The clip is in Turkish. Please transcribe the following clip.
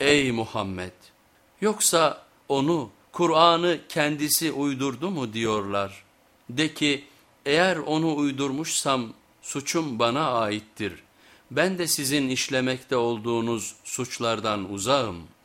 ey Muhammed yoksa onu Kur'an'ı kendisi uydurdu mu diyorlar. De ki eğer onu uydurmuşsam suçum bana aittir. Ben de sizin işlemekte olduğunuz suçlardan uzağım.''